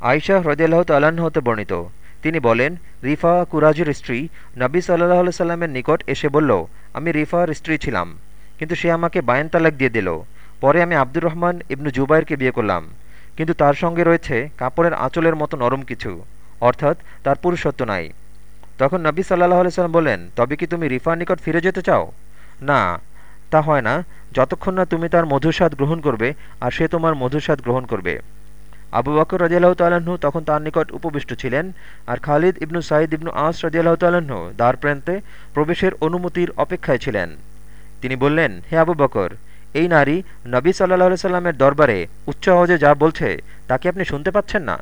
আয়শা হ্রদিয়াল্লাহ তাল্লাহ্ন হতে বর্ণিত। তিনি বলেন, রিফা কুরাজের স্ত্রী নবী সাল্লাহ সাল্লামের নিকট এসে বলল, আমি রিফার স্ত্রী ছিলাম, কিন্তু সে আমাকে বায়ান তালাক দিয়ে দিল। পরে আমি আব্দুর রহমান ইবনু জুবাইরকে বিয়ে করলাম। কিন্তু তার সঙ্গে রয়েছে কাপড়ের আঁচলের মতো নরম কিছু, অর্থাৎ তার পুরুষত্ব নাই। তখন নবী সাল্লাহ সাল্লাম বললেন, তবে কি তুমি রিফার নিকট ফিরে যেতে চাও? না, তা হয় না। যতক্ষণ না তুমি তার মধুস্বাদ গ্রহণ করবে, আর সে তোমার মধুস্বাদ গ্রহণ করবে। আবু বকর রাজিয়াল্লাহ তাল্লাহ্ন তখন তার নিকট উপবিষ্ট ছিলেন আর খালিদ ইবনু সাঈদ ইবনু আস রাজিয়াল্লাহ তাল্লাহ্ন দ্বার প্রান্তে প্রবেশের অনুমতির অপেক্ষায় ছিলেন। তিনি বললেন, হে আবু বকর, এই নারী নবী সাল্লাহ সাল্লামের দরবারে উচ্চ আওয়াজে যা বলছে তাকে আপনি শুনতে পাচ্ছেন না?